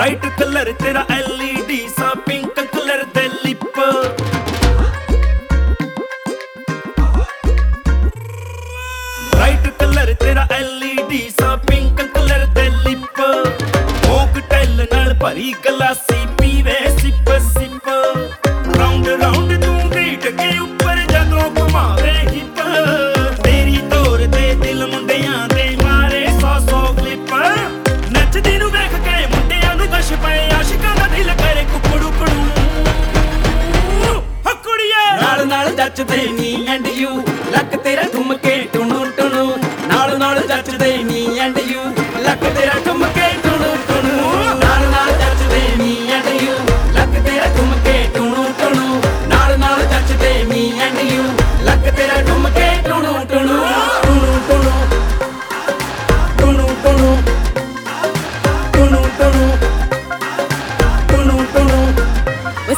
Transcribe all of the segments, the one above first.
Bright colour ਤੇਰਾ LED ਸਾ pink colour ਦੇ ਲਿਪ ਬ੍ਰਾਈਟ ਕਲਰ ਤੇਰਾ ਐਲ touch of any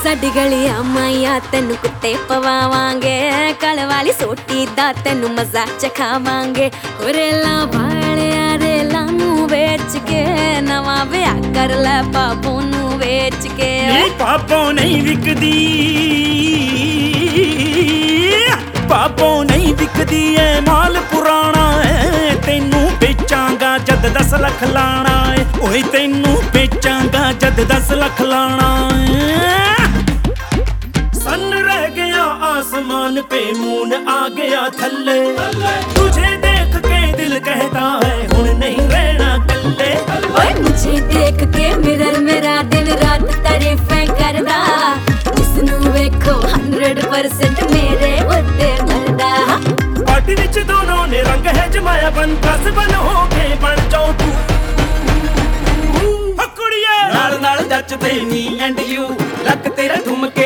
ਸਾਡੀ ਗਲੀਆਂ ਮਾਈਆਂ ਤੈਨੂੰ ਕੁੱਤੇ ਪਵਾਵਾਂਗੇ। ਕਲ ਵਾਲੀ ਸੋਟੀ ਦਾ ਤੈਨੂੰ ਮਜ਼ਾ ਚਖਾਵਾਂਗੇ। ਹੋਰੇਲਾ ਭਾਲਿਆ ਰੇਲਾ ਨੂੰ ਵੇਚ ਕੇ, ਨਵਾਂ ਵਿਆਹ ਕਰ ਲੈ ਬਾਬੂ ਨੂੰ ਵੇਚ ਕੇ। ਨਹੀਂ ਪਾਪੋ ਨਹੀਂ ਵਿਕਦੀ। ਪਾਪੋ ਨਹੀਂ ਵਿਕਦੀ ਐ, ਮਾਲ ਪੁਰਾਣਾ ਐ। ਤੈਨੂੰ ਵੇਚਾਂਗਾ ਜਦ 10 ਲੱਖ ਲਾਣਾ ਐ। ਓਏ ਤੈਨੂੰ ਆਸਮਾਨ पे मून आ गया थल्ले तुझे देख के दिल कहता है हुन नहीं रहना कल्ले ਓਏ ਮੁਝੇ ਦੇਖ ਕੇ ਮਿਰਰ ਮੇਰਾ ਦਿਨ ਰਾਤ ਤਾਰੀਫਾਂ ਕਰਦਾ ਜਿਸ ਨੂੰ ਵੇਖੋ 100% ਮੇਰੇ ਉੱਤੇ ਮਰਦਾ ਪਾਰਟੀ ਵਿੱਚ ਦੋਨੋਂ ਨੇ ਰੰਗ ਹੈ ਜਮਾਇਆ ਬਨ ਕਸ ਬਨ ਹੋ ਕੇ ਬਣ ਜਾਓ ਤੂੰ ਹੱਕੜੀਏ ਨਾਲ ਨਾਲ ਜੱਚਦੇ ਨੀ ਐਂਡ ਯੂ ਲੱਕ ਤੇਰਾ ਠੁਮਕੇ ਟੁਣੂ